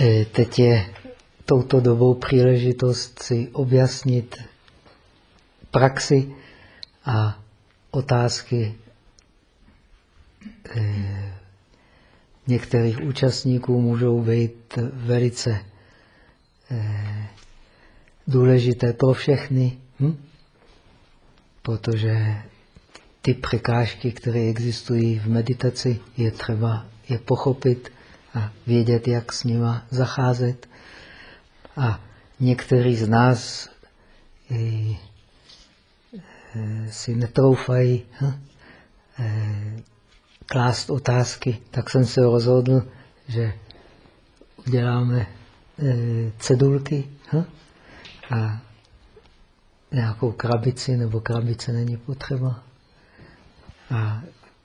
eh, teď je touto dobou příležitost si objasnit praxi a otázky eh, některých účastníků můžou být velice eh, důležité pro všechny, hm? protože ty překážky, které existují v meditaci, je třeba je pochopit a vědět, jak s nima zacházet. A někteří z nás eh, si netroufají hm? Eh, klást otázky, tak jsem se rozhodl, že uděláme eh, cedulky hm? a nějakou krabici, nebo krabice není potřeba. A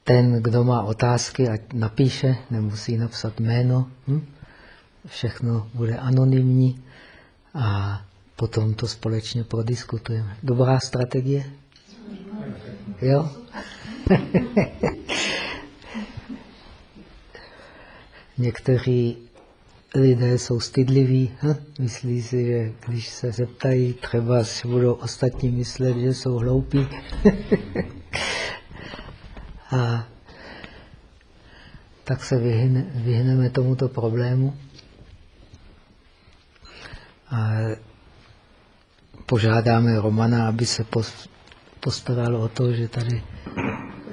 ten, kdo má otázky, ať napíše, nemusí napsat jméno. Hm? Všechno bude anonymní a potom to společně prodiskutujeme. Dobrá strategie? Jo? Někteří lidé jsou stydliví. Hm? Myslí si, že když se zeptají, třeba si budou ostatní myslet, že jsou hloupí. A tak se vyhne, vyhneme tomuto problému. A požádáme Romana, aby se postaral o to, že tady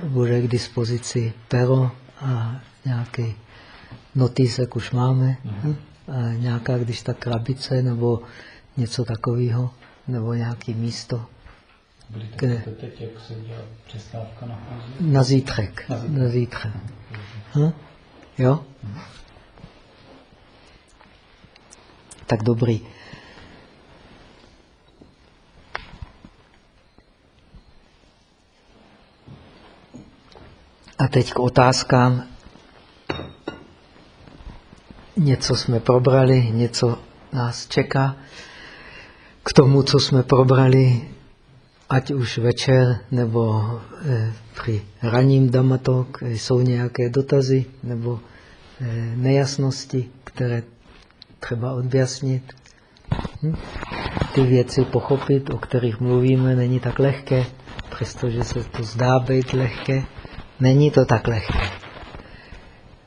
bude k dispozici pero a nějaký notísek už máme. Mhm. A nějaká, když ta krabice nebo něco takového, nebo nějaké místo, kde... teď, jak se dělá přestávka na Na zítřek. Na zítřek. Hm? Jo? Hm. Tak dobrý. A teď k otázkám. Něco jsme probrali, něco nás čeká. K tomu, co jsme probrali, ať už večer nebo eh, při raním damatok, jsou nějaké dotazy nebo eh, nejasnosti, které třeba objasnit. Hm? Ty věci pochopit, o kterých mluvíme, není tak lehké, přestože se to zdá být lehké, není to tak lehké.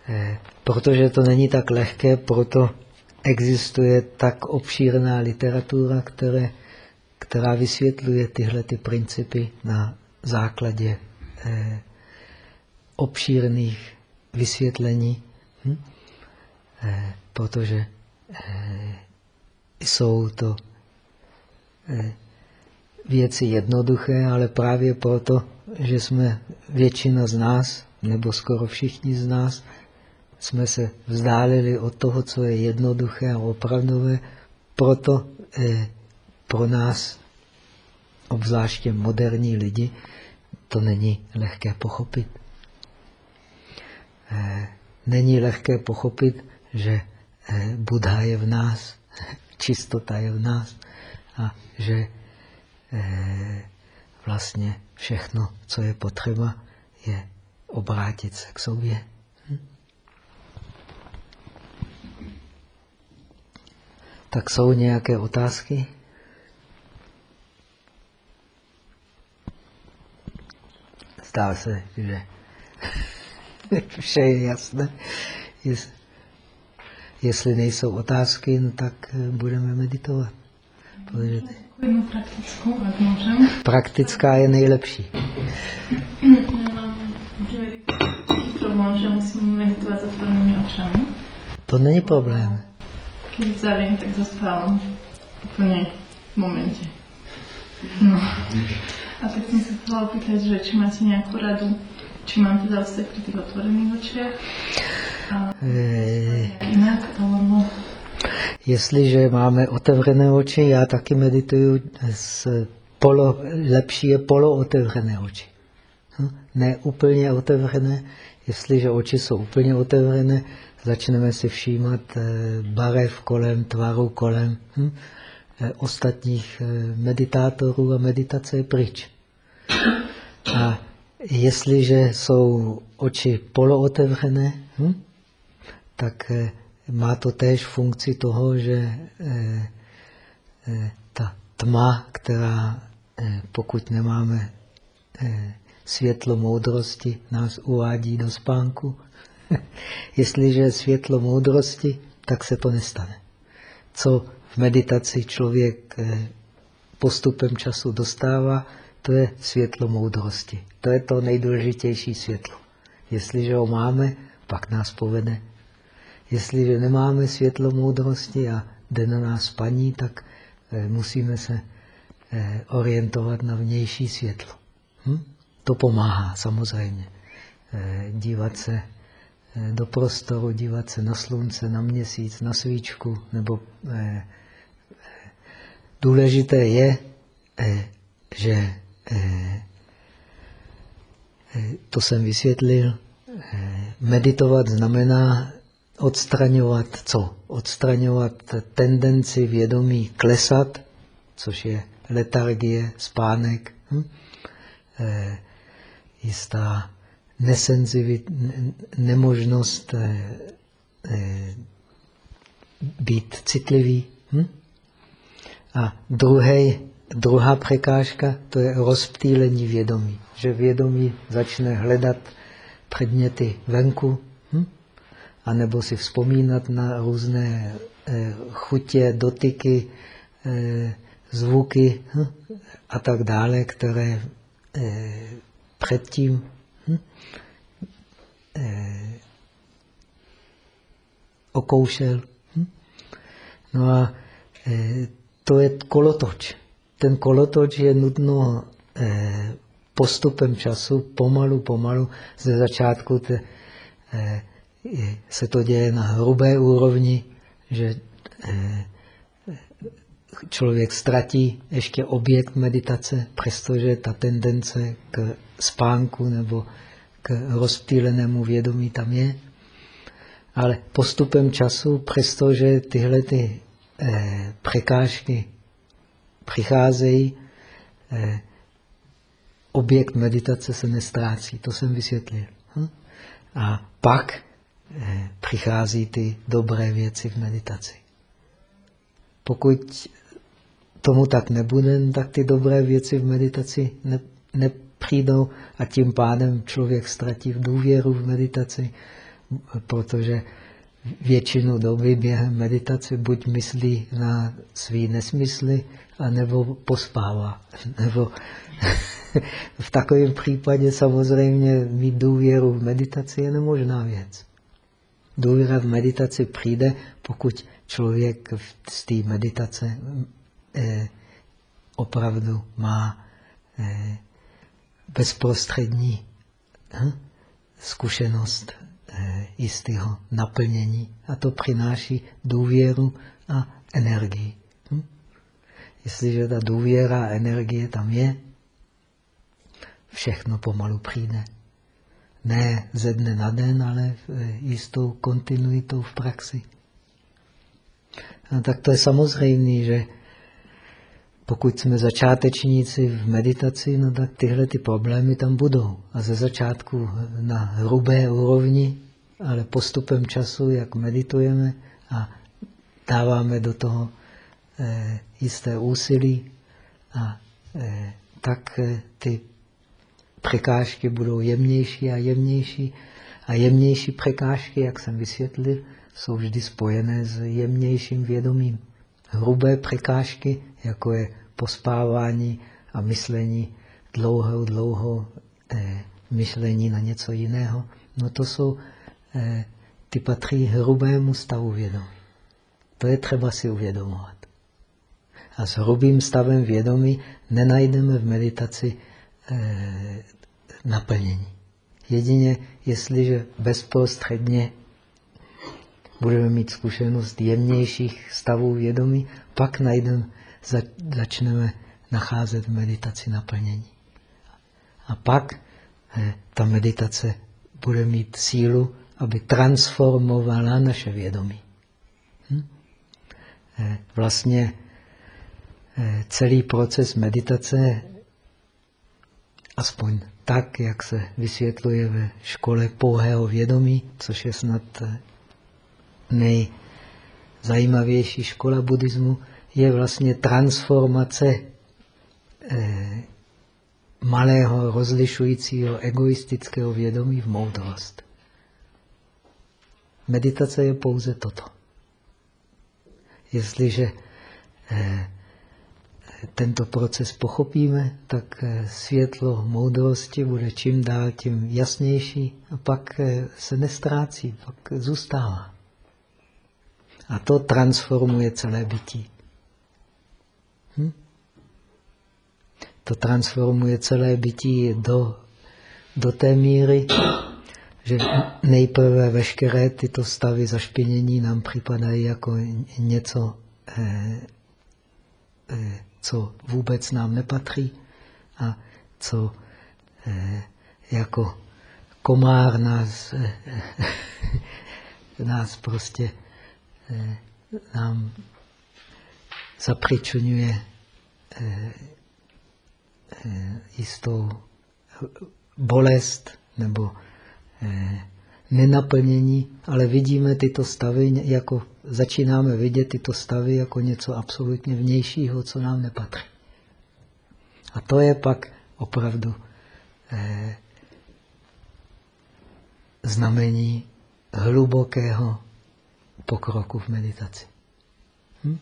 Eh, protože to není tak lehké, proto existuje tak obšírná literatura, které která vysvětluje tyhle ty principy na základě eh, obšírných vysvětlení, hm? eh, protože eh, jsou to eh, věci jednoduché, ale právě proto, že jsme většina z nás, nebo skoro všichni z nás, jsme se vzdálili od toho, co je jednoduché a opravdové, proto eh, pro nás, obzvláště moderní lidi, to není lehké pochopit. Eh, není lehké pochopit, že eh, Buddha je v nás, čistota je v nás a že eh, vlastně všechno, co je potřeba, je obrátit se k sobě. Hm? Tak jsou nějaké otázky? Zdá se, že vše je jasné. Jestli nejsou otázky, no tak eh, budeme meditovat. Protože... praktickou, jak můžem. Praktická je nejlepší. problém, že musím meditovat zatvorenými očami. To není problém. Když zavím, tak zaspávám úplně v momentě. No. A tak som sa chcela opýtať, že či máte nejakú radu, či mám teda ostať pri tých otvorených očiach? A jinak, alebo... Jestliže máme otevřené oči, já taky medituju s polo, lepší je polootevřené oči. Hm? Ne úplně otevřené. Jestliže oči jsou úplně otevřené, začneme si všímat eh, barev kolem, tvaru kolem. Eh, ostatních eh, meditátorů a meditace je pryč. A jestliže jsou oči polootevřené, hm, tak má to též funkci toho, že ta tma, která pokud nemáme světlo moudrosti, nás uvádí do spánku. Jestliže je světlo moudrosti, tak se to nestane. Co meditaci člověk postupem času dostává, to je světlo moudrosti. To je to nejdůležitější světlo. Jestliže ho máme, pak nás povede. Jestliže nemáme světlo moudrosti a jde na nás spaní, tak eh, musíme se eh, orientovat na vnější světlo. Hm? To pomáhá samozřejmě. Eh, dívat se eh, do prostoru, dívat se na slunce, na měsíc, na svíčku. Nebo eh, důležité je, že to jsem vysvětlil, meditovat znamená odstraňovat co? Odstraňovat tendenci vědomí klesat, což je letargie, spánek, hm? jistá nesenzivit, nemožnost eh, eh, být citlivý. Hm? A druhý, druhá překážka, to je rozptýlení vědomí. Že vědomí začne hledat předměty venku, hm? a nebo si vzpomínat na různé eh, chutě, dotyky, eh, zvuky hm? a tak dále, které eh, předtím hm, eh, okoušel. Hm? No a eh, to je kolotoč. Ten kolotoč je nutno eh, postupem času, pomalu, pomalu, ze začátku te, eh, se to děje na hrubé úrovni, že eh, člověk ztratí ještě objekt meditace, přestože ta tendence k spánku nebo k rozptýlenému vědomí tam je. Ale postupem času, přestože tyhle ty, eh, překážky přicházejí, eh, objekt meditace se nestrácí. To jsem vysvětlil. Hm? A pak eh, přichází ty dobré věci v meditaci. Pokud tomu tak nebude, tak ty dobré věci v meditaci ne, nepřijdou a tím pádem člověk ztratí v důvěru v meditaci, protože většinu doby během meditace buď myslí na svý nesmysly, anebo pospává. Nebo v takovém případě samozřejmě mít důvěru v meditaci je nemožná věc. Důvěra v meditaci přijde, pokud člověk z té meditace eh, opravdu má eh, bezprostřední hm, zkušenost jistého naplnění a to přináší důvěru a energii. Hm? Jestliže ta důvěra a energie tam je, všechno pomalu přijde. Ne ze dne na den, ale eh, jistou kontinuitou v praxi. A tak to je samozřejmé, že pokud jsme začátečníci v meditaci, no tak tyhle ty problémy tam budou. A ze začátku na hrubé úrovni, ale postupem času, jak meditujeme a dáváme do toho eh, jisté úsilí, a eh, tak eh, ty překážky budou jemnější a jemnější. A jemnější překážky, jak jsem vysvětlil, jsou vždy spojené s jemnějším vědomím. Hrubé překážky, jako je pospávání a myšlení dlouho, dlouho eh, myšlení na něco jiného, no to jsou, ty patří hrubému stavu vědomí. To je třeba si uvědomovat. A s hrubým stavem vědomí nenajdeme v meditaci eh, naplnění. Jedině, jestliže bezprostředně budeme mít zkušenost jemnějších stavů vědomí, pak najdeme, začneme nacházet v meditaci naplnění. A pak eh, ta meditace bude mít sílu, aby transformovala naše vědomí. Hm? Eh, vlastně eh, celý proces meditace, aspoň tak, jak se vysvětluje ve škole pouhého vědomí, což je snad nejzajímavější škola buddhismu, je vlastně transformace eh, malého rozlišujícího egoistického vědomí v moudrost. Meditace je pouze toto. Jestliže eh, tento proces pochopíme, tak eh, světlo moudrosti bude čím dál tím jasnější a pak eh, se nestrácí, pak zůstává. A to transformuje celé bytí. Hm? To transformuje celé bytí do, do té míry, že nejprve veškeré tyto stavy zašpinění nám připadají jako něco, eh, eh, co vůbec nám nepatří a co eh, jako komár nás, nás prostě nám zapřičňuje jistou bolest nebo nenaplnění, ale vidíme tyto stavy jako, začínáme vidět tyto stavy jako něco absolutně vnějšího, co nám nepatří. A to je pak opravdu eh, znamení hlubokého pokroku v meditaci. Hm?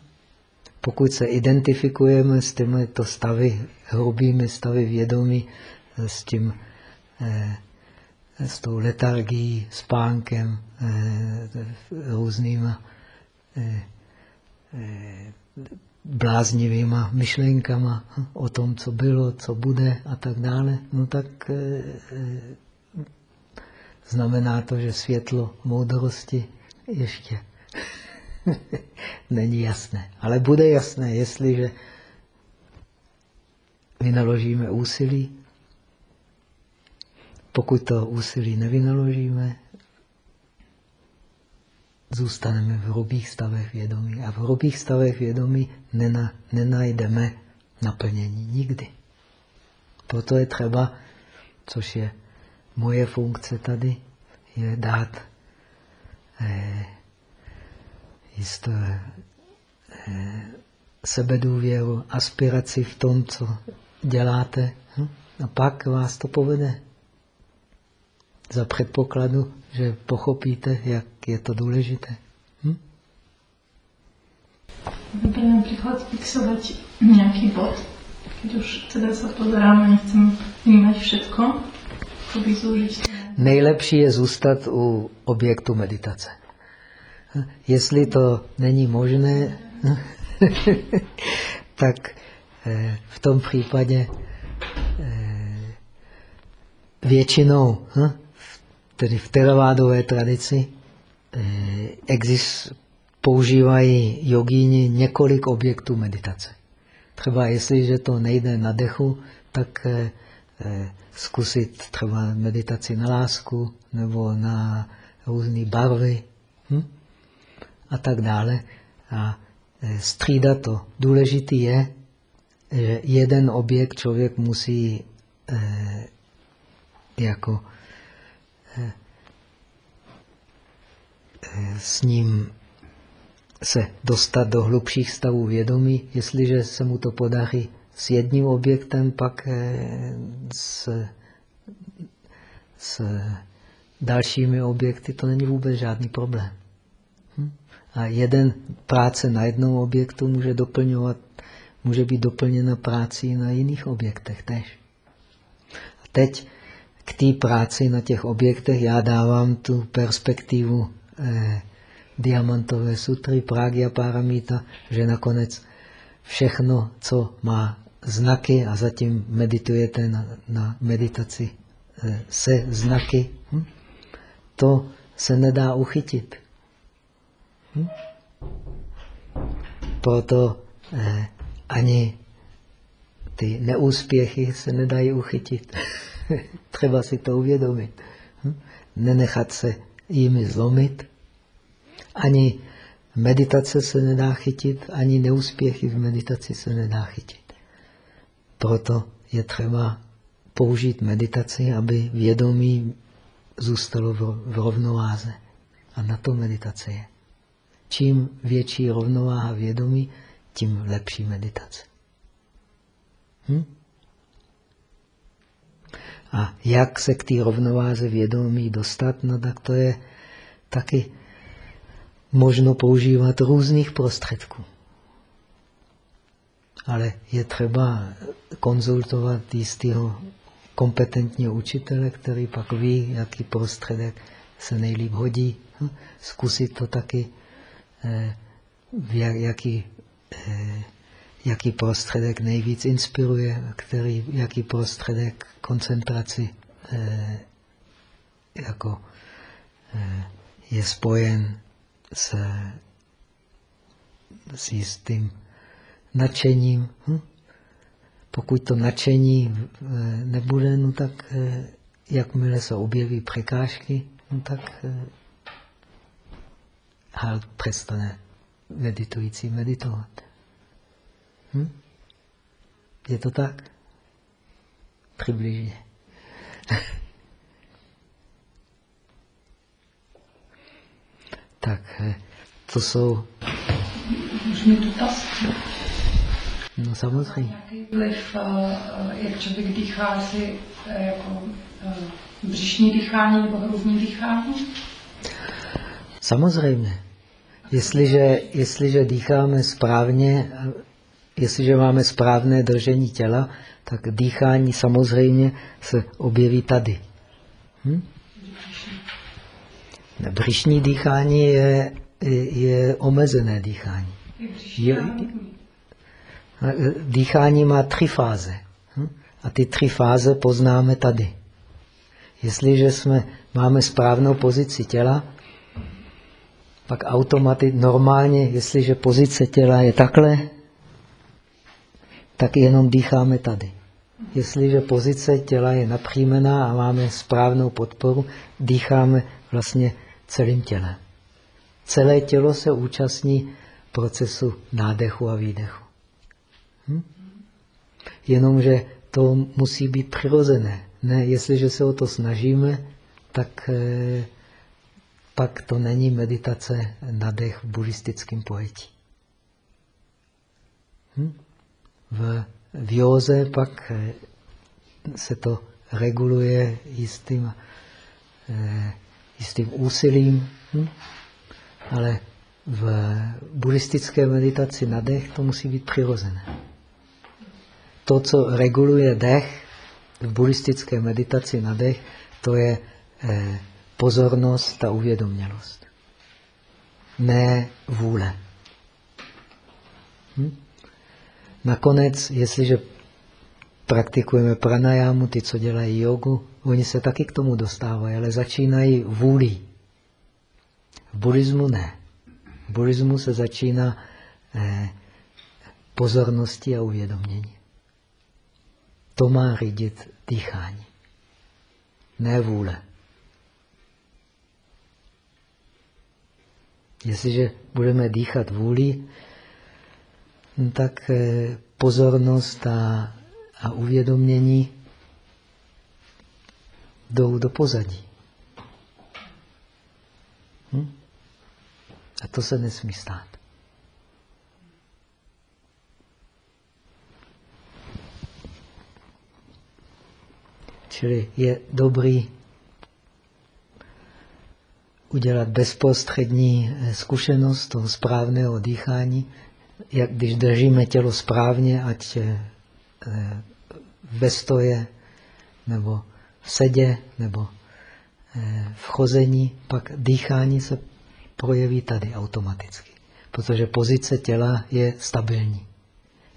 Pokud se identifikujeme s těmito stavy, hrubými stavy vědomí, s tím eh, s tou letargií, spánkem, eh, různýma eh, eh, bláznivýma myšlenkama o tom, co bylo, co bude a tak dále, no tak znamená to, že světlo moudrosti ještě není jasné. Ale bude jasné, jestliže vynaložíme úsilí pokud to úsilí nevynaložíme, zůstaneme v hrubých stavech vědomí. A v hrubých stavech vědomí nena, nenajdeme naplnění nikdy. Proto je třeba, což je moje funkce tady, je dát eh, jistou eh, sebedůvěru, aspiraci v tom, co děláte. Hm? A pak vás to povede za předpokladu, že pochopíte, jak je to důležité. Hm? Dobre napríklad fixovať nejaký bod, keď už teda sa pozeráme, nechcem vnímať všetko, ako by zúžiť Nejlepší je zůstat u objektu meditace. Jestli to není možné, tak eh, v tom případě eh, většinou hm, tedy v teravádové tradici eh, exist, používají jogíni několik objektů meditace. Třeba jestliže to nejde na dechu, tak eh, eh, zkusit třeba meditaci na lásku nebo na různé barvy hm? a tak dále. A střídat to. Důležitý je, že jeden objekt člověk musí jako s ním se dostat do hlubších stavů vědomí. Jestliže se mu to podaří s jedním objektem, pak eh, s, s dalšími objekty to není vůbec žádný problém. Hm? A jeden práce na jednom objektu může doplňovat, může být doplněna práci na jiných objektech tež. A teď k té práci na těch objektech já dávám tu perspektivu eh, diamantové sutry, Pragya Paramita, že nakonec všechno, co má znaky a zatím meditujete na, na meditaci eh, se znaky, hm? to se nedá uchytit. Hm? Proto eh, ani ty neúspěchy se nedají uchytit. Třeba si to uvědomit. Hm? Nenechat se jimi zlomit. Ani meditace se nedá chytit, ani neúspěchy v meditaci se nedá chytit. Proto je třeba použít meditaci, aby vědomí zůstalo v rovnováze. A na to meditace je. Čím větší rovnováha vědomí, tím lepší meditace. Hm? A jak se k té rovnováze vědomí dostat, no tak to je taky možno používat různých prostředků. Ale je třeba konzultovat jistého kompetentního učitele, který pak ví, jaký prostředek se nejlíp hodí. Zkusit to taky, eh, jaký, eh, jaký prostředek nejvíc inspiruje, který, jaký prostředek koncentraci eh, jako je spojen s, s jistým nadšením. Hm? Pokud to nadšení nebude, no tak jakmile se objeví překážky, no tak halt přestane meditující meditovat. Hm? Je to tak? Přibližně. tak, to jsou... Můžu mít dotaz? No samozřejmě. Jaký vliv, jak člověk dýchá, jestli jako břišní dýchání nebo hrudní dýchání? Samozřejmě. Jestliže, jestliže dýcháme správně, jestliže máme správné držení těla, tak dýchání samozřejmě se objeví tady. Hm? Břišní dýchání je, je omezené dýchání. Je, dýchání má tři fáze. Hm? A ty tři fáze poznáme tady. Jestliže jsme, máme správnou pozici těla, pak automaticky, normálně, jestliže pozice těla je takhle, tak jenom dýcháme tady. Jestliže pozice těla je napřímená a máme správnou podporu, dýcháme vlastně celým tělem. Celé tělo se účastní procesu nádechu a výdechu. Hm? Jenomže to musí být přirozené. Ne, jestliže se o to snažíme, tak eh, pak to není meditace na dech v buddhistickém pojetí. Hm? V, v józe pak eh, se to reguluje jistým, eh, jistým úsilím, hm? ale v buddhistické meditaci na dech to musí být přirozené. To, co reguluje dech v buddhistické meditaci na dech, to je eh, pozornost a uvědomělost. Ne vůle. Hm? Nakonec, jestliže praktikujeme pranajámu, ty, co dělají jogu, oni se taky k tomu dostávají, ale začínají vůlí. V buddhismu ne. V buddhismu se začíná eh, pozorností a uvědomění. To má řídit dýchání. Ne vůle. Jestliže budeme dýchat vůli, tak eh, pozornost a, a uvědomění jdou do pozadí. Hm? A to se nesmí stát. Čili je dobrý udělat bezprostřední eh, zkušenost toho správného dýchání, jak když držíme tělo správně, ať eh, ve stoje, nebo v sedě, nebo eh, v chození, pak dýchání se projeví tady automaticky, protože pozice těla je stabilní.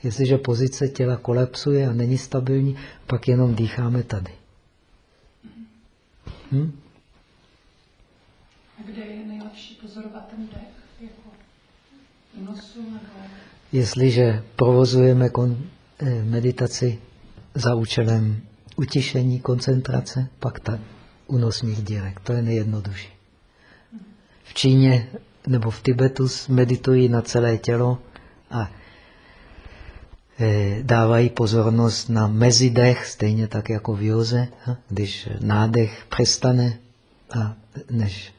Jestliže pozice těla kolapsuje a není stabilní, pak jenom dýcháme tady. Hm? A kde je nejlepší pozorovat ten dech? Jestliže provozujeme eh, meditaci za účelem utišení, koncentrace, pak ta unosních dírek. To je nejjednodušší. V Číně nebo v Tibetu meditují na celé tělo a eh, dávají pozornost na mezidech, stejně tak jako v józe. Když nádech přestane a než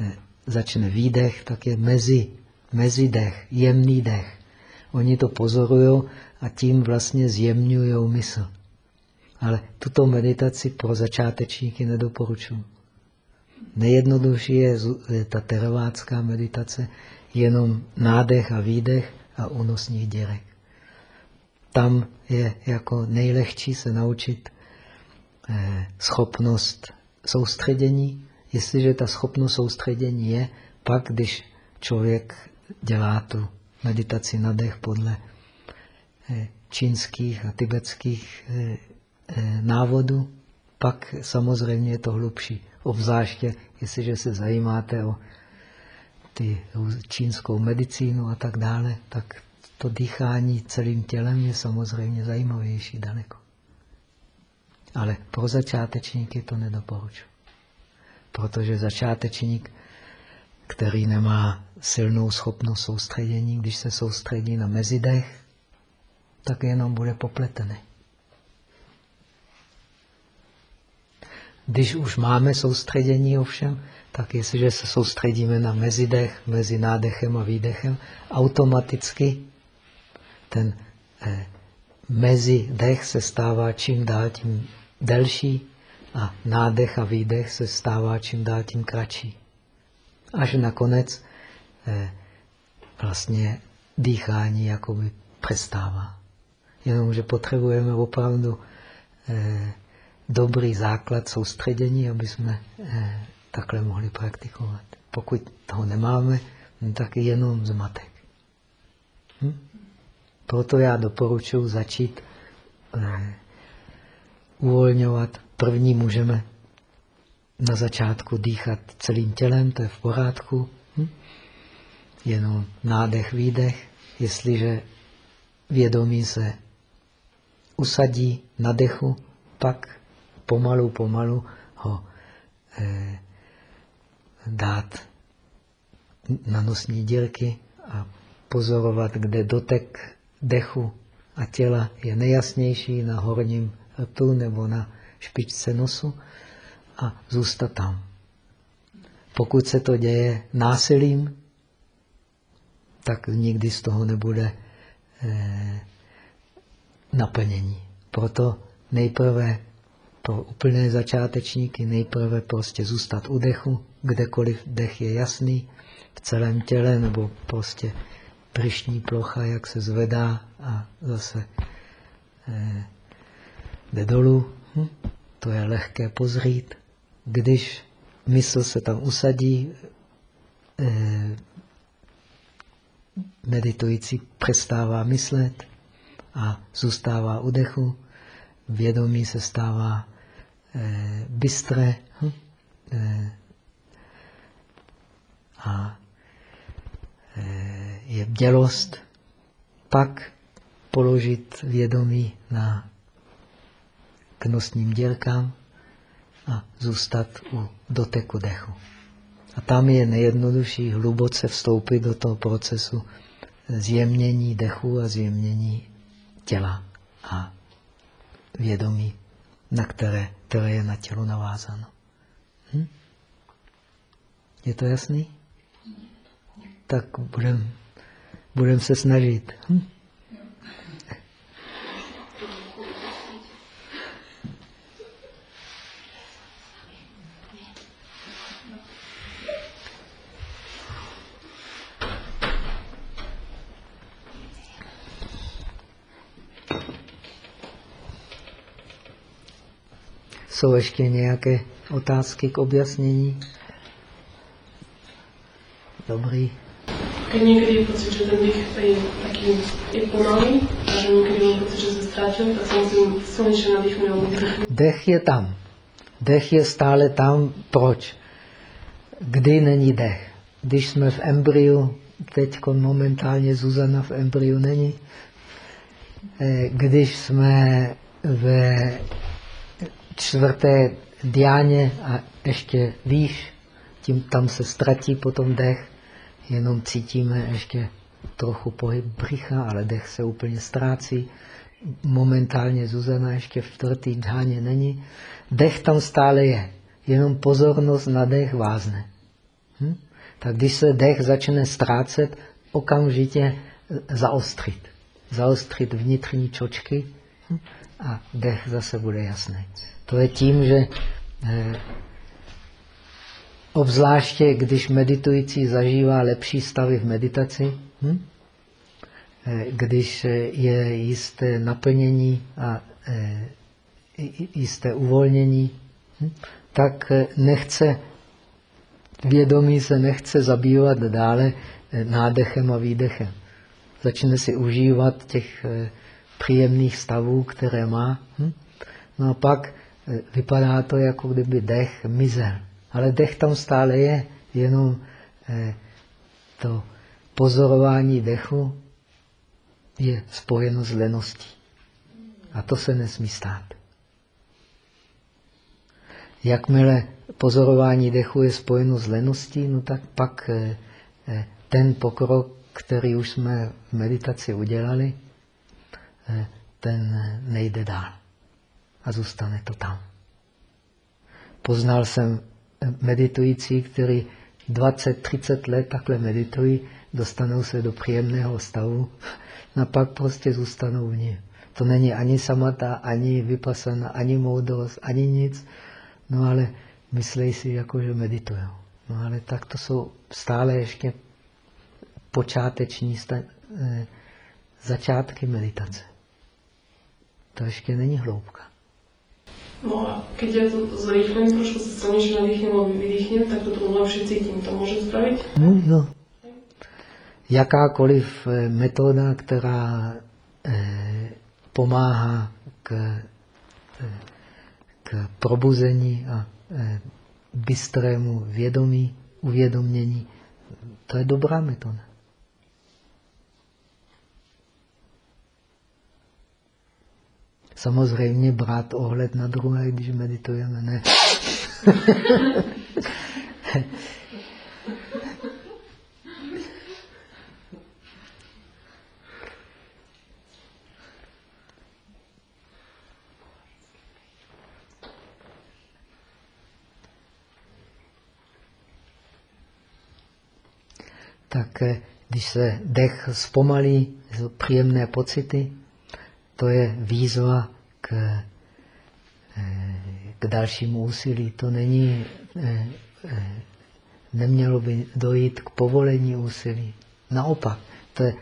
Eh, začne výdech, tak je mezi mezidech, jemný dech. Oni to pozorují a tím vlastně zjemňují mysl. Ale tuto meditaci pro začátečníky nedoporučuji. Nejjednodušší je ta teravácká meditace, jenom nádech a výdech a únosních děrek. Tam je jako nejlehčí se naučit eh, schopnost soustředění. Jestliže ta schopnost soustředění je, pak když člověk dělá tu meditaci na dech podle eh, čínských a tibetských eh, návodů, pak samozřejmě je to hlubší. Obzvláště, jestliže se zajímáte o ty čínskou medicínu a tak dále, tak to dýchání celým tělem je samozřejmě zajímavější daleko. Ale pro začátečníky to nedoporučuji. Protože začátečník, který nemá silnou schopnost soustředění, když se soustředí na mezidech, tak jenom bude popletený. Když už máme soustředění ovšem, tak jestliže se soustředíme na mezidech, mezi nádechem a výdechem, automaticky ten eh, mezidech se stává čím dál tím delší a nádech a výdech se stává čím dál tím kratší. Až nakonec vlastně dýchání jakoby přestává. Jenomže potřebujeme opravdu eh, dobrý základ soustředění, aby jsme eh, takhle mohli praktikovat. Pokud toho nemáme, no tak jenom zmatek. Hm? Proto já doporučuji začít eh, uvolňovat. První můžeme na začátku dýchat celým tělem, to je v pořádku. Jenom nádech, výdech. Jestliže vědomí se usadí na dechu, pak pomalu, pomalu ho eh, dát na nosní dírky a pozorovat, kde dotek dechu a těla je nejasnější na horním rtu nebo na špičce nosu a zůstat tam. Pokud se to děje násilím, tak nikdy z toho nebude eh, naplnění. Proto nejprve pro úplné začátečníky nejprve prostě zůstat u dechu, kdekoliv dech je jasný, v celém těle, nebo prostě pryšní plocha, jak se zvedá a zase eh, jde dolů. Hm? To je lehké pozřít. Když mysl se tam usadí, eh, meditující přestává myslet a zůstává u dechu, vědomí se stává eh, bystré hm? eh, a eh, je bdělost, pak položit vědomí na knosním dělkám a zůstat u doteku dechu. A tam je nejjednodušší hluboce vstoupit do toho procesu zjemnění dechu a zjemnění těla a vědomí, na které, které je na tělo navázáno. Hm? Je to jasný? Tak budeme budem se snažit. Hm? Jsou ještě nějaké otázky k objasnění? Dobrý. Keď někdy je pocit, že ten dých je taký je pomalý a že někdy mám pocit, že se ztratil, tak se musím silnější nadýchnout. Dech je tam. Dech je stále tam. Proč? Kdy není dech? Když jsme v embryu, teď momentálně Zuzana v embryu není, eh, když jsme ve čtvrté diáně a ještě výš, tím tam se ztratí potom dech, jenom cítíme ještě trochu pohyb břicha, ale dech se úplně ztrácí. Momentálně Zuzana ještě v čtvrtý dháně není. Dech tam stále je, jenom pozornost na dech vázne. Hm? Tak když se dech začne ztrácet, okamžitě zaostřit. Zaostřit vnitřní čočky hm, a dech zase bude jasný. To je tím, že eh, obzvláště, když meditující zažívá lepší stavy v meditaci, hm, eh, když je jisté naplnění a eh, jisté uvolnění, hm, tak nechce, vědomí se nechce zabývat dále nádechem a výdechem. Začne si užívat těch příjemných stavů, které má. Hm? No a pak eh, vypadá to, jako kdyby dech mizel. Ale dech tam stále je, jenom eh, to pozorování dechu je spojeno s leností. A to se nesmí stát. Jakmile pozorování dechu je spojeno s leností, no tak pak eh, ten pokrok, který už jsme v meditaci udělali, ten nejde dál a zůstane to tam. Poznal jsem meditující, který 20-30 let takhle meditují, dostanou se do příjemného stavu a pak prostě zůstanou v ní. To není ani samata, ani vypasana, ani moudrost, ani nic, no ale myslej si, jako že meditují. No ale tak to jsou stále ještě počáteční eh, začátky meditace. To ještě není hloubka. No a keď ja to zrýchlim, trošku sa silnejšie nadýchnem a vydýchnem, tak to tomu lepšie cítím. To môžem spraviť? No, no. Jakákoliv eh, metoda, která eh, pomáhá k, eh, k probuzení a eh, bystrému vědomí, uvědomění, to je dobrá metoda. Samozřejmě brát ohled na druhé, když meditujeme, ne. tak eh, když se dech zpomalí, jsou příjemné pocity, to je výzva k, eh, k dalšímu úsilí. To není, eh, eh, nemělo by dojít k povolení úsilí. Naopak, to je,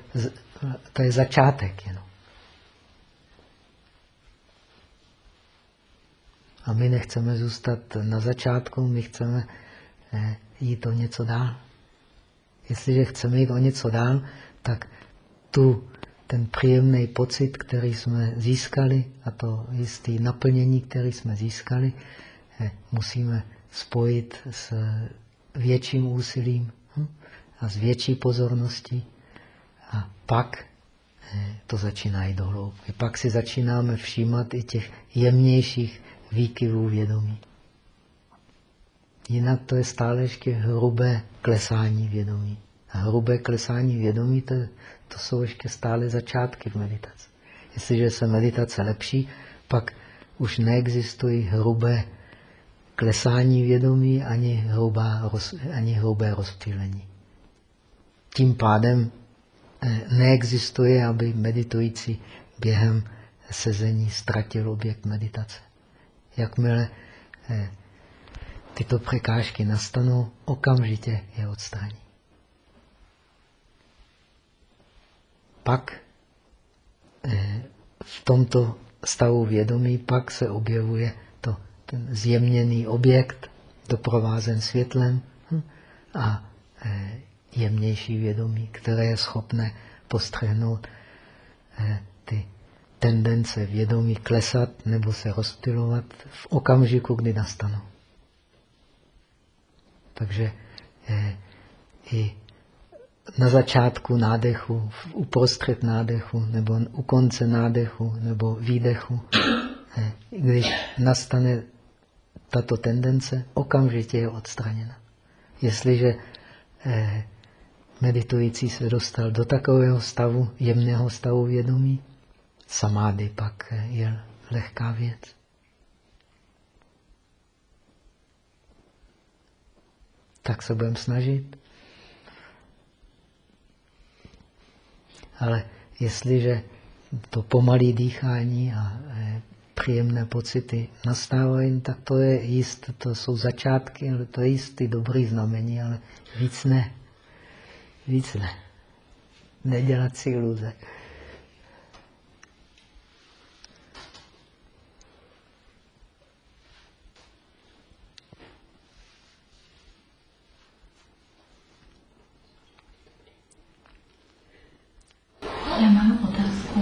to je začátek jenom. A my nechceme zůstat na začátku, my chceme jít o něco dál. Jestliže chceme jít o něco dál, tak tu ten příjemný pocit, který jsme získali, a to jistý naplnění, který jsme získali, eh, musíme spojit s větším úsilím hm, a s větší pozorností. A pak eh, to začíná jít do hloubky. Pak si začínáme všímat i těch jemnějších výkyvů vědomí. Jinak to je stále ještě hrubé klesání vědomí. A hrubé klesání vědomí, to, to jsou ještě stále začátky v meditaci. Jestliže se meditace lepší, pak už neexistují hrubé klesání vědomí ani, hrubá, ani hrubé rozptýlení. Tím pádem eh, neexistuje, aby meditující během sezení ztratil objekt meditace. Jakmile eh, tyto překážky nastanou, okamžitě je odstraní. Pak eh, v tomto stavu vědomí pak se objevuje to, ten zjemněný objekt, doprovázen světlem hm, a eh, jemnější vědomí, které je schopné postřehnout eh, ty tendence vědomí klesat nebo se rozptylovat v okamžiku, kdy nastanou. Takže i na začátku nádechu, uprostřed nádechu, nebo u konce nádechu, nebo výdechu. Když nastane tato tendence, okamžitě je odstraněna. Jestliže eh, meditující se dostal do takového stavu, jemného stavu vědomí, samády pak eh, je lehká věc. Tak se budeme snažit. Ale jestliže to pomalé dýchání a eh, příjemné pocity nastávají, tak to je jist, to jsou začátky, ale to je jistý dobrý znamení, ale víc ne. Víc ne. Nedělat si iluze. Ja mám otázku.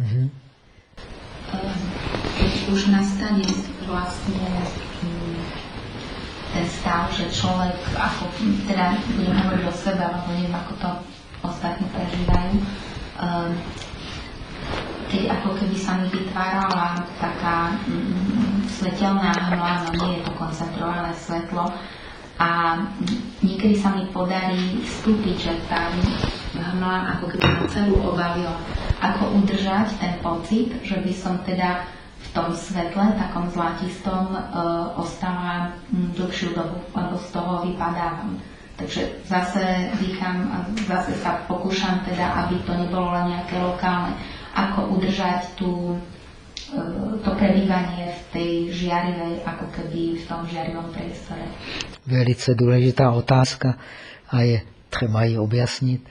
Mhm. Keď už nastane vlastne mm, ten stav, že človek, ako, teda budem hovoriť o sebe, alebo neviem, ako to ostatní prežívajú, um, keď ako keby sa mi vytvárala taká mm, svetelná hmla, no nie je to koncentrované svetlo, a niekedy sa mi podarí vstúpiť, že tá hmla ako keby ma celú obalila. Ako udržať ten pocit, že by som teda tom svetle, takom zlatistom, e, ostala mm, dlhšiu dobu, lebo z toho vypadávam. Takže zase dýcham a zase sa pokúšam teda, aby to nebolo len nejaké lokálne. Ako udržať tú, e, to prebývanie v tej žiarivej, ako keby v tom žiarivom priestore. Velice důležitá otázka a je třeba ji objasnit.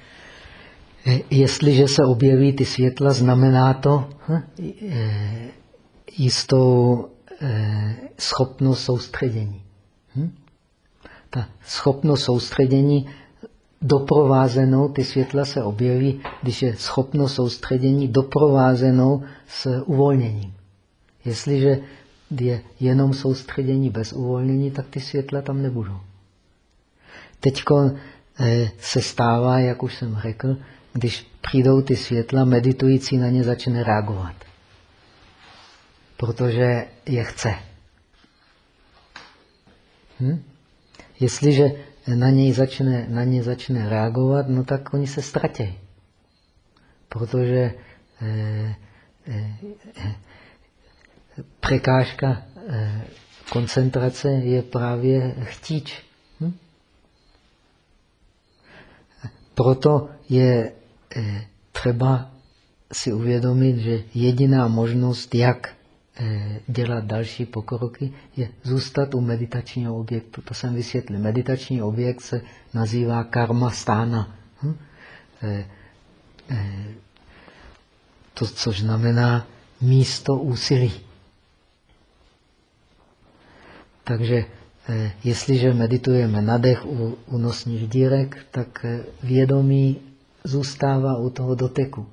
Eh, Jestliže se objeví ty světla, znamená to hm, eh, jistou eh, schopnost soustředění. Hm? Ta schopnost soustředění doprovázenou, ty světla se objeví, když je schopnost soustředění doprovázenou s uvolněním. Jestliže je jenom soustředění bez uvolnění, tak ty světla tam nebudou. Teď se stává, jak už jsem řekl, když přijdou ty světla, meditující na ně začne reagovat. Protože je chce. Hm? Jestliže na něj začne, na ně začne reagovat, no tak oni se ztratí. Protože eh, eh, překážka eh, koncentrace je právě chtíč. Hm? Proto je eh, třeba si uvědomit, že jediná možnost, jak dělat další pokroky, je zůstat u meditačního objektu. To jsem vysvětlil. Meditační objekt se nazývá karma stána. Hm? To, což znamená místo úsilí. Takže eh, jestliže meditujeme na dech u, u nosních dírek, tak eh, vědomí zůstává u toho doteku.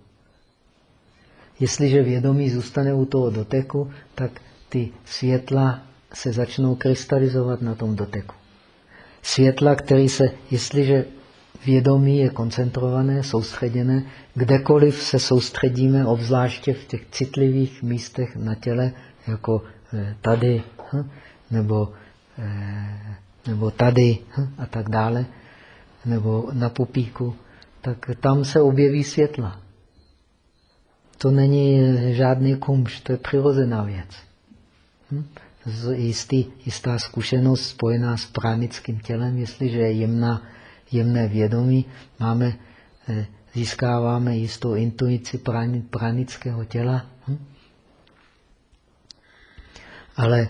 Jestliže vědomí zůstane u toho doteku, tak ty světla se začnou krystalizovat na tom doteku. Světla, které se, jestliže vědomí je koncentrované, soustředěné, kdekoliv se soustředíme, obzvláště v těch citlivých místech na těle, jako eh, tady, hm, nebo, eh, nebo tady hm, a tak dále, nebo na pupíku, tak tam se objeví světla. To není žádný kumš, to je přirozená věc. Hm? Jistý, jistá zkušenost spojená s pránickým tělem, jestliže je jemná, jemné vědomí, máme, eh, získáváme jistou intuici pránického těla. Hm? Ale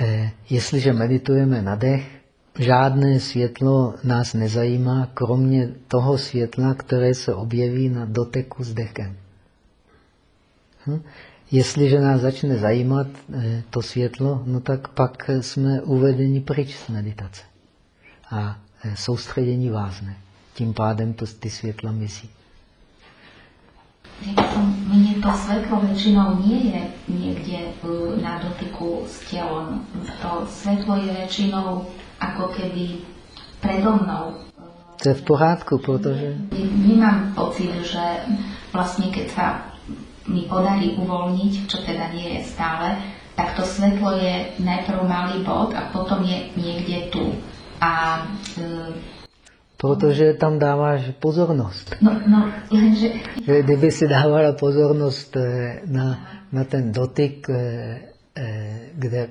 Eh, jestliže meditujeme na dech, žádné světlo nás nezajímá, kromě toho světla, které se objeví na doteku s dechem. Hm? Jestliže nás začne zajímat eh, to světlo, no tak pak jsme uvedeni pryč z meditace. A eh, soustředění vázne. Tím pádem to ty světla mizí. Mne to svetlo väčšinou nie je niekde na dotyku s telom. To svetlo je väčšinou ako keby predo mnou. To je v pořádku, protože... Nemám pocit, že vlastne keď sa mi podarí uvoľniť, čo teda nie je stále, tak to svetlo je najprv malý bod a potom je niekde tu. A e, Protože tam dáváš pozornost. No, no, jenže... Kdyby si dávala pozornost eh, na, na ten dotyk, eh, kde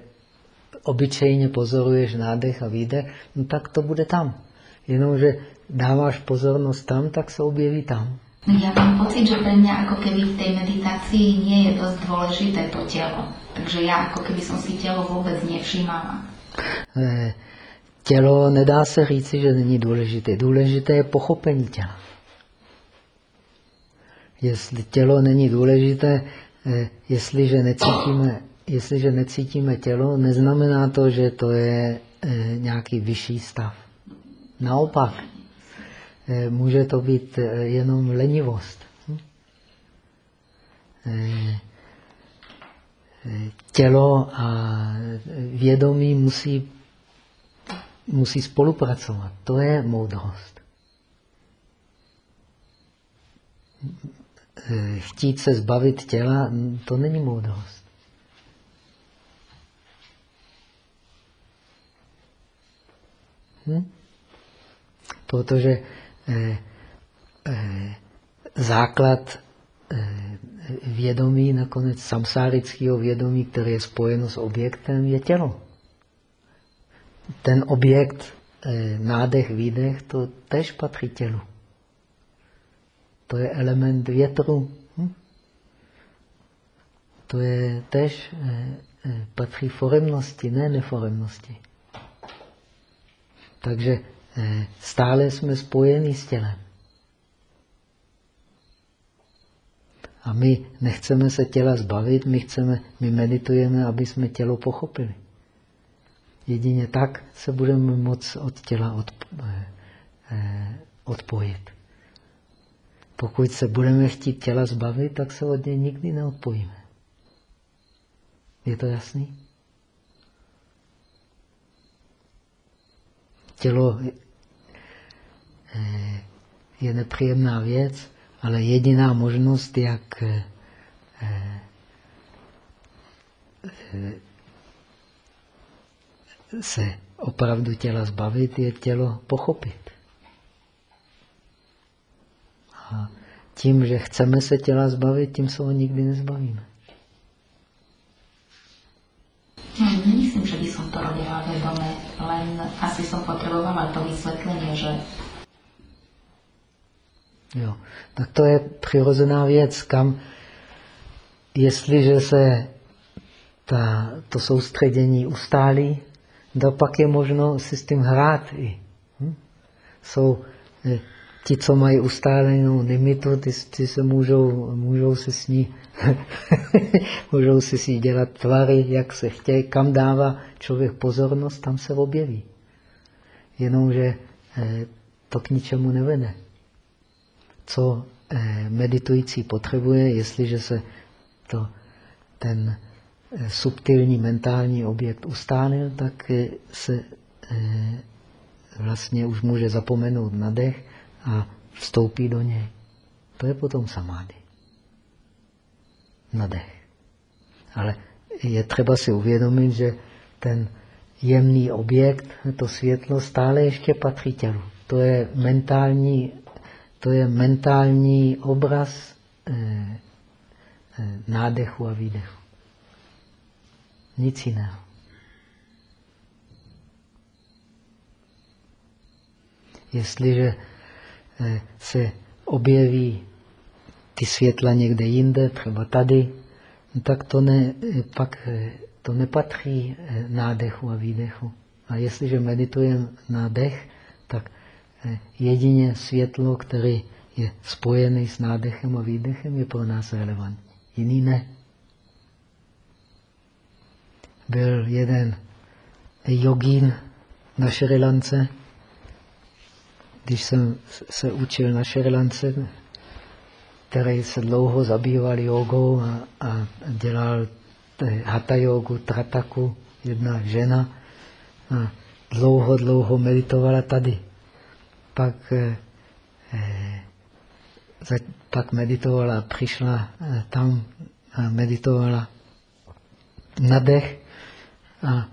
obyčejně pozoruješ nádech a výdech, no tak to bude tam. Jenomže dáváš pozornost tam, tak se objeví tam. Ja mám pocit, že pre mňa ako keby v tej meditácii nie je dosť dôležité to telo. Takže ja ako keby som si telo vôbec nevšímala. Eh, Tělo nedá se říci, že není důležité. Důležité je pochopení těla. Jestli tělo není důležité, eh, jestliže necítíme, jestliže necítíme tělo, neznamená to, že to je eh, nějaký vyšší stav. Naopak, může to být jenom lenivost. Hm? Tělo a vědomí musí musí spolupracovat. To je moudrost. Chtít se zbavit těla, to není moudrost. Hm? Protože eh, eh, základ eh, vědomí, nakonec samsárického vědomí, které je spojeno s objektem, je tělo ten objekt, eh, nádech, výdech, to tež patří tělu. To je element větru. Hm? To je tež eh, eh, patří foremnosti, ne neforemnosti. Takže stále jsme spojeni s tělem. A my nechceme se těla zbavit, my, chceme, my meditujeme, aby jsme tělo pochopili. Jedině tak se budeme moct od těla eh, eh, odpojit. Pokud se budeme chtít těla zbavit, tak se od něj nikdy neodpojíme. Je to jasný? Tělo eh, je nepříjemná věc, ale jediná možnost, jak se opravdu těla zbavit, je tělo pochopit. A tím, že chceme se těla zbavit, tím se ho nikdy nezbavíme. No, nemyslím, že by som to robila vedome, len asi som potrebovala to vysvětlení, že... Jo, tak to je přirozená věc, kam, jestliže se ta, to soustředění ustálí, pak je možno si s tím hrát i. Hm? Jsou eh, ti, co mají ustálenou limitu, ty, ty se můžou, můžou se s ní můžou si si dělat tvary, jak se chtějí. Kam dává člověk pozornost, tam se objeví. Jenomže eh, to k ničemu nevede. Co eh, meditující potřebuje, jestliže se to, ten Eh, subtilní mentální objekt ustálil, tak eh, se eh, vlastně už může zapomenout na dech a vstoupí do něj. To je potom samády. Na dech. Ale je třeba si uvědomit, že ten jemný objekt, to světlo, stále ještě patří tělu. To je mentální, to je mentální obraz eh, eh, nádechu a výdechu. Nic jiného. Jestliže se objeví ty světla někde jinde, třeba tady, tak to, ne, eh, pak eh, to nepatří nádechu a výdechu. A jestliže meditujeme na dech, tak jedině světlo, které je spojené s nádechem a výdechem, je pro nás relevantní. Jiný ne byl jeden jogín na Šrilance. Když jsem se učil na Šrilance, který se dlouho zabýval jogou a, a dělal hatha jogu, trataku, jedna žena, a dlouho, dlouho meditovala tady. Pak, eh, eh pak meditovala, přišla eh, tam a meditovala na dech a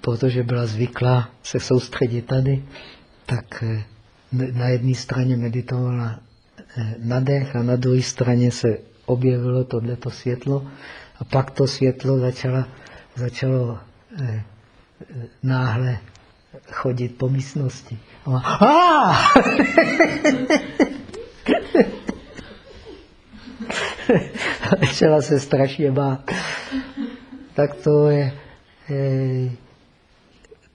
protože byla zvyklá se soustředit tady, tak eh, na jedné straně meditovala eh, na dech a na druhé straně se objevilo tohleto světlo a pak to světlo začalo, začalo eh, náhle chodit po místnosti. A má, začala se strašně bát. Tak to je, je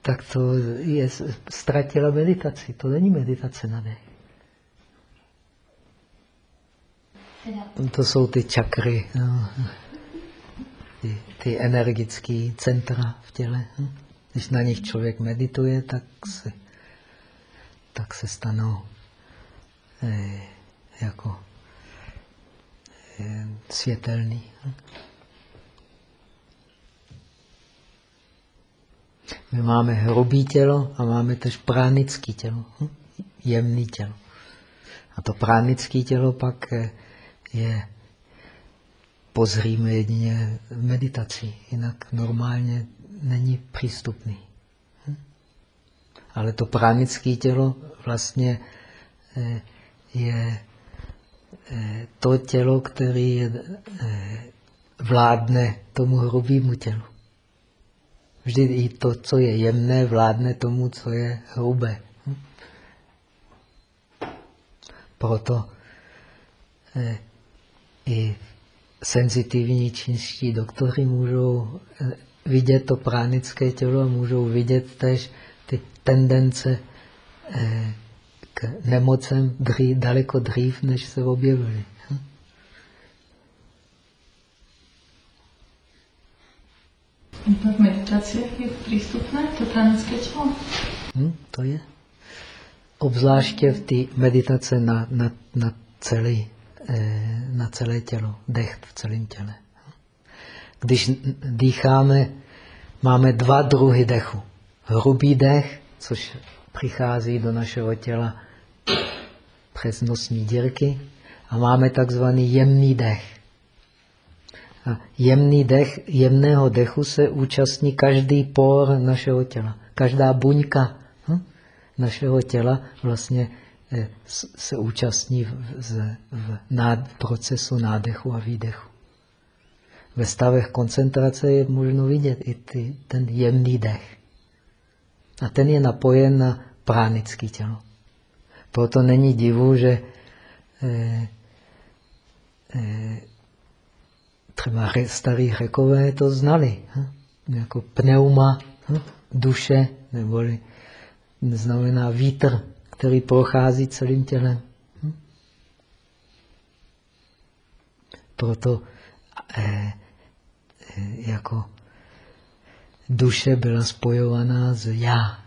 tak to je, ztratila meditaci. To není meditace na dech. To jsou ty čakry, no. ty, ty energické centra v těle. Hm? Když na nich člověk medituje, tak se, tak se stanou eh, jako eh, světelný. My máme hrubý tělo a máme tež pránické tělo, hm? jemné tělo. A to pránické tělo pak eh, je pozříme jedině v meditaci, jinak normálně není přístupný. Hm? Ale to pránické tělo vlastně eh, je eh, to tělo, které vládne tomu hrubému tělu. Vždy i to, co je jemné, vládne tomu, co je hrubé. Hm? Proto eh, i senzitivní čínští doktory můžou eh, vidět to pránické tělo a můžou vidět tež ty tendence eh, k nemocem daleko dřív, než se objevily. V meditaci je přístupné to pranické tělo? Hm, to je. Obzvláště v té meditace na, na, na, celý, eh, na celé tělo, dech v celém těle. Když dýcháme, máme dva druhy dechu. Hrubý dech, což přichází do našeho těla přes nosní dírky, a máme takzvaný jemný dech. A jemný dech, jemného dechu se účastní každý por našeho těla. Každá buňka hm, našeho těla vlastně eh, se účastní v, v, v nád, procesu nádechu a výdechu. Ve stavech koncentrace je možno vidět i ty, ten jemný dech. A ten je napojen na pránické tělo. Proto není divu, že eh, eh, třeba starý řekové to znali. Jako pneuma duše, neboli znamená vítr, který prochází celým tělem. Proto eh, jako duše byla spojovaná s já.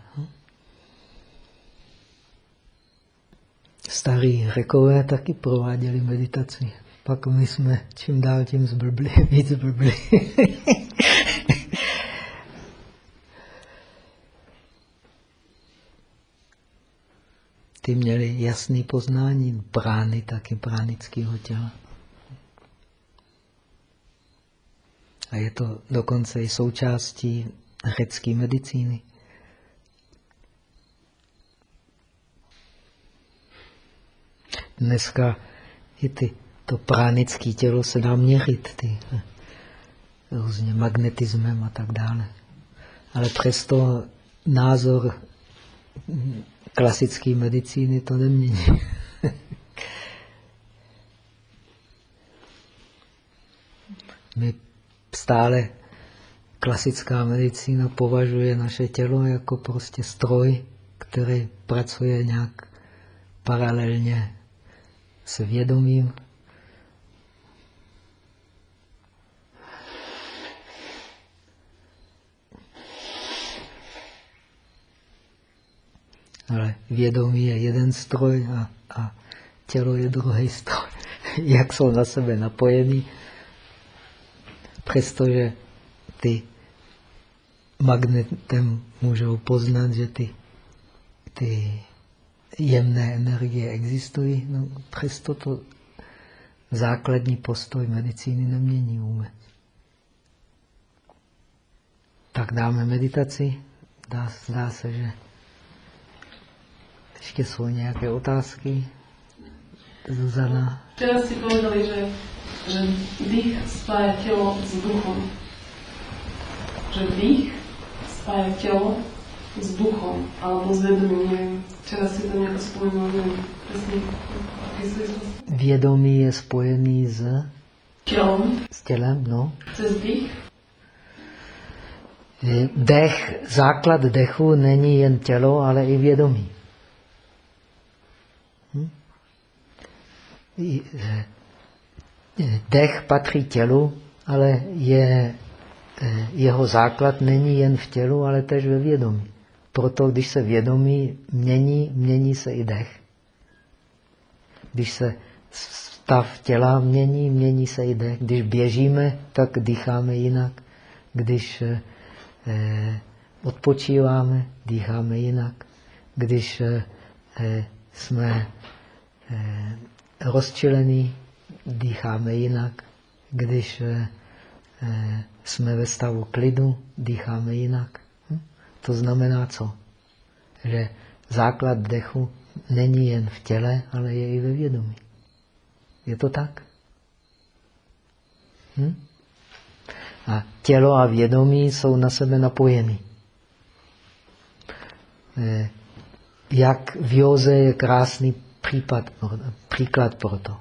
Starí řekové taky prováděli meditaci. Pak my jsme čím dál tím zblbli, víc zblbli. Ty měli jasný poznání brány, taky bránického těla. A je to dokonce i součástí řecké medicíny. Dneska i ty to pránické tělo se dá měřit ty, různě magnetismem a tak dále. Ale přesto názor klasické medicíny to nemění. My stále klasická medicína považuje naše tělo jako prostě stroj, který pracuje nějak paralelně s vědomím, Ale vědomí je jeden stroj a, a tělo je druhý stroj. Jak jsou na sebe napojení, přestože ty magnetem můžou poznat, že ty, ty jemné energie existují, no přesto to základní postoj medicíny nemění vůbec. Tak dáme meditaci. Dá, zdá se, že ještě jsou nějaké otázky? Zuzana? Včera si povedali, že, že dých spája tělo s duchom. Že dých spája tělo s duchom, alebo s vědomím, nevím. Včera si to nějak spomenul, nevím přesně. Vědomí je spojený s Tělom, S tělem, no. přes dých. Dech, základ dechu není jen tělo, ale i vědomí. Hm? I, eh, Dech patří tělu, ale je, eh, jeho základ není jen v tělu, ale tež ve vědomí. Proto, když se vědomí mění, mění se i dech. Když se stav těla mění, mění se i dech. Když běžíme, tak dýcháme jinak. Když eh, eh odpočíváme, dýcháme jinak. Když eh, eh jsme eh, rozčilení, dýcháme jinak. Když eh, eh, jsme ve stavu klidu, dýcháme jinak. Hm? To znamená co? Že základ dechu není jen v těle, ale je i ve vědomí. Je to tak? Hm? A tělo a vědomí jsou na sebe napojeny. Eh, jak v józe je krásný případ, příklad pro to,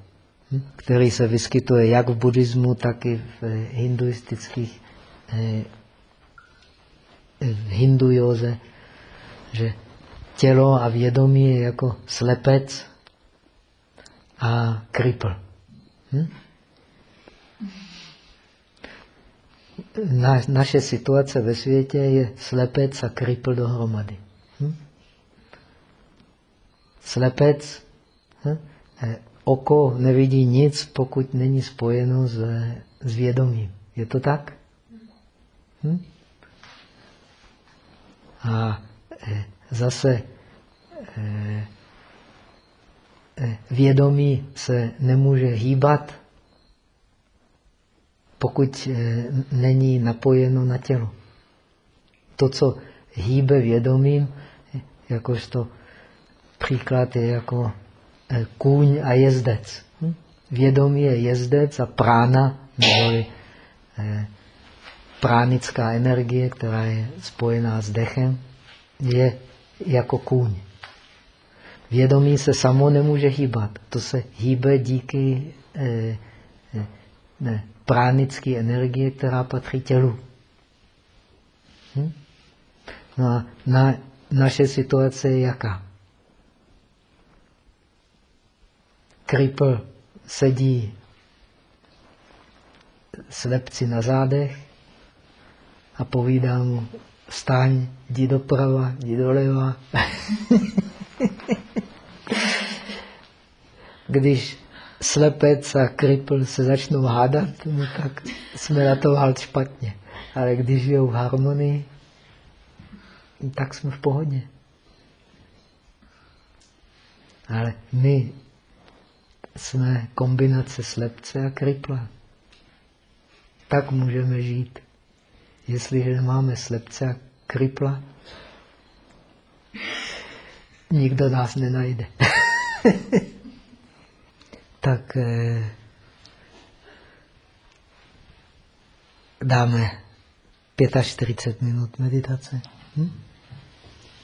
hm? který se vyskytuje jak v buddhismu, tak i v hinduistických eh, v hindu józe, že tělo a vědomí je jako slepec a kripl. Hm? Na, naše situace ve světě je slepec a kripl dohromady. Hm? Slepec? Oko nevidí nic, pokud není spojeno s, s vědomím. Je to tak? Hm? A eh, zase eh, vědomí se nemůže hýbat, pokud není napojeno na tělo. To, co hýbe vědomím, jakožto příklad je jako kůň a jezdec. Hm? Vědomí je jezdec a prána, neboli pránická energie, která je spojená s dechem, je jako kůň. Vědomí se samo nemůže hýbat. To se hýbe díky eh, eh pránické energie, která patří tělu. Hm? No a na, naše situace je jaká? Kripl sedí slepci na zádech, a povídá mu, vstaň, jdi doprava, jdi doleva. Když slepec a kripl se začnou hádat, no tak jsme na to halt špatně. Ale když žijou v harmonii, tak jsme v pohodě. Ale my jsme kombinace slepce a kripla. Tak můžeme žít. Jestliže máme slepce a kripla, nikdo nás nenajde. tak eh, dáme 45 minut meditace. Hm?